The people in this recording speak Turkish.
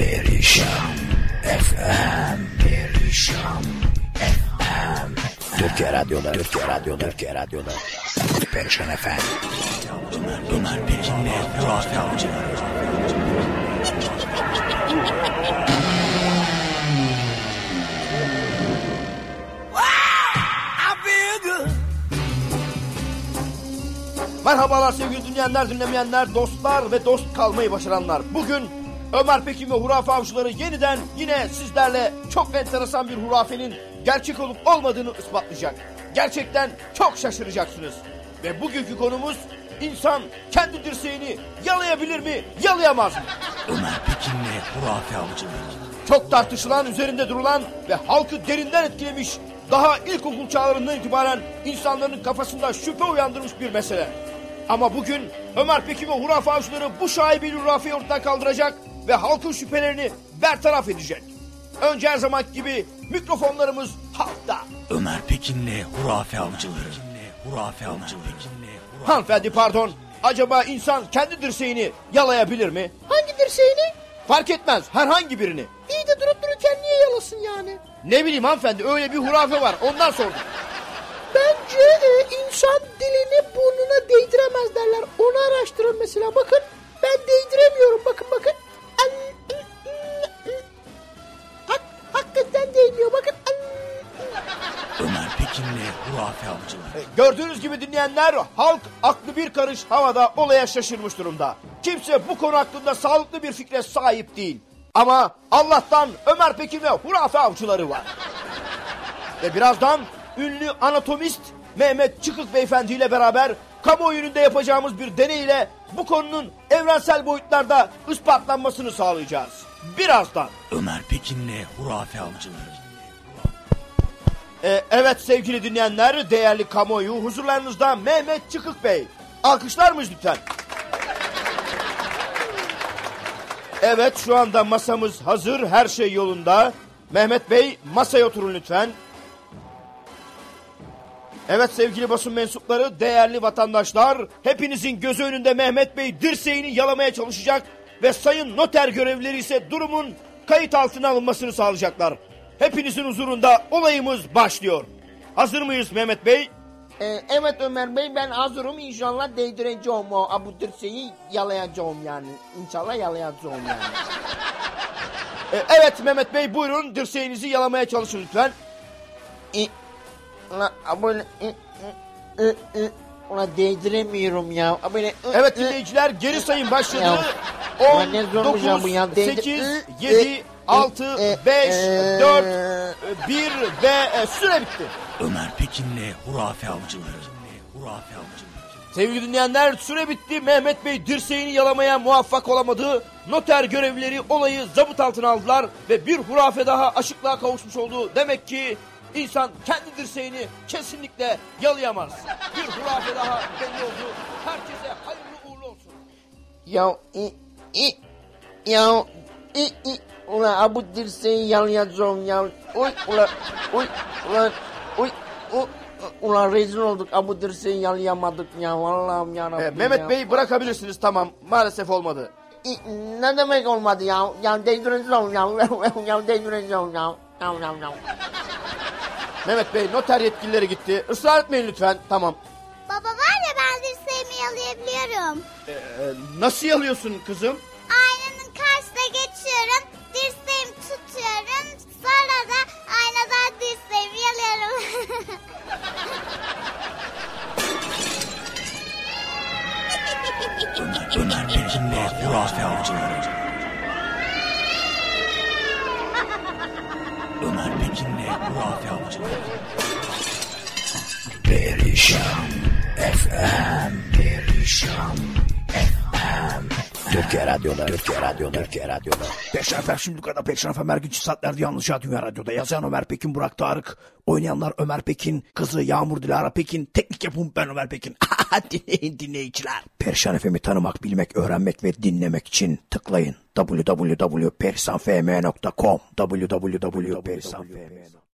Perişan FM Perişan FM Türkiye Radyo'da Türkiye Radyo'da Türkiye Radyo'da Perişan FM Ömer Pekin'le Hurafe Avcıları Merhabalar sevgili dinleyenler, dinlemeyenler, dostlar ve dost kalmayı başaranlar. Bugün Ömer Pekin ve hurafe avcıları yeniden yine sizlerle çok enteresan bir hurafenin gerçek olup olmadığını ispatlayacak. Gerçekten çok şaşıracaksınız. Ve bugünkü konumuz insan kendi dirseğini yalayabilir mi, yalayamaz mı? Ömer Pekin'le Hurafe Avcıları Çok tartışılan, üzerinde durulan ve halkı derinden etkilemiş, daha ilkokul çağlarından itibaren insanların kafasında şüphe uyandırmış bir mesele. Ama bugün Ömer Pekin ve hurafe avcıları bu şaibeli hurafeyi ortadan kaldıracak ve halkın şüphelerini bertaraf edecek. Önce her zaman gibi mikrofonlarımız halkta. Ömer Pekin'le Hurafe Avcıları Hurafe Avcıları Hanımefendi pardon, acaba insan kendi dirseğini yalayabilir mi? Hangi dirseğini? Fark etmez, herhangi birini. İyi de durup dururken niye yalasın yani? Ne bileyim hanımefendi, öyle bir hurafe var, ondan sordum. Bence e, insan dilini burnuna değdiremez derler. Onu araştırın mesela. Bakın ben değdiremiyorum. Bakın bakın. Hurafe Avcıları E, Gördüğünüz gibi dinleyenler halk aklı bir karış havada olaya şaşırmış durumda. Kimse bu konu hakkında sağlıklı bir fikre sahip değil. Ama Allah'tan Ömer Pekin ve hurafe avcıları var. Ve birazdan ünlü anatomist Mehmet Çıkık Beyefendi ile beraber kamuoyu önünde yapacağımız bir deney ile bu konunun evrensel boyutlarda ispatlanmasını sağlayacağız. Birazdan. Ömer Pekin'le Hurafe Avcıları Ee, evet sevgili dinleyenler, değerli kamuoyu, huzurlarınızda Mehmet Çıkık Bey. Alkışlar mıyız lütfen? Evet şu anda masamız hazır, her şey yolunda. Mehmet Bey masaya oturun lütfen. Evet sevgili basın mensupları, değerli vatandaşlar, hepinizin gözü önünde Mehmet Bey dirseğini yalamaya çalışacak ve sayın noter görevlileri ise durumun kayıt altına alınmasını sağlayacaklar. Hepinizin huzurunda olayımız başlıyor. Hazır mıyız Mehmet Bey? Ee, evet Ömer Bey ben hazırım. İnşallah değdireceğim o bu dirseği yalayacağım yani. İnşallah yalayacağım yani. Ee, evet Mehmet Bey buyurun dirseğinizi yalamaya çalışın lütfen. E, böyle e, e, e, e, ulan değdiremiyorum ya. Böyle, e, Evet dinleyiciler geri sayım başladı. Ya, 10, ulan ne zormuş ya bu 9, ya. Değdir- 8, e, 7, e, 6, e, 5, e, 4, 1 ve e, süre bitti. Ömer Pekin'le Hurafe Avcıları Hurafe Avcıları Sevgili dinleyenler süre bitti. Mehmet Bey dirseğini yalamaya muvaffak olamadı. Noter görevlileri olayı zabıt altına aldılar ve bir hurafe daha aşıklığa kavuşmuş oldu. Demek ki insan kendi dirseğini kesinlikle yalayamaz. Bir hurafe daha belli oldu. Herkese hayırlı uğurlu olsun. Ya i i ya i i ulan ha bu dirseği yalayacağım ya. Uy ulan uy ulan uy u, ulan rezil olduk ha bu dirseği yalayamadık ya Allah'ım ya Ee, Mehmet Bey bırakabilirsiniz tamam maalesef olmadı. ne demek olmadı ya? Ya değdireceğim ya. ya değdireceğim ya. Ya ya ya. Mehmet Bey noter yetkilileri gitti. Israr etmeyin lütfen tamam. Baba var ya ben dirseğimi yalayabiliyorum. Ee, nasıl yalıyorsun kızım? Ömer, Ömer Pekin'le Hurafe Avcıları Ömer Pekin'le Hurafe Avcıları Perişan FM Perişan FM Türkiye Radyo'da Türkiye Radyo'da Türkiye Radyo'da Perşembe Efem şimdi kadar Perşembe Efem her gün çift saatlerde yalnızca Dünya Radyo'da. Yazan Ömer Pekin, Burak Tarık. Oynayanlar Ömer Pekin, kızı Yağmur Dilara Pekin. Teknik yapım ben Ömer Pekin. Dinleyin dinleyiciler. Perşan Efem'i tanımak, bilmek, öğrenmek ve dinlemek için tıklayın. www.persanfm.com www.persanfm.com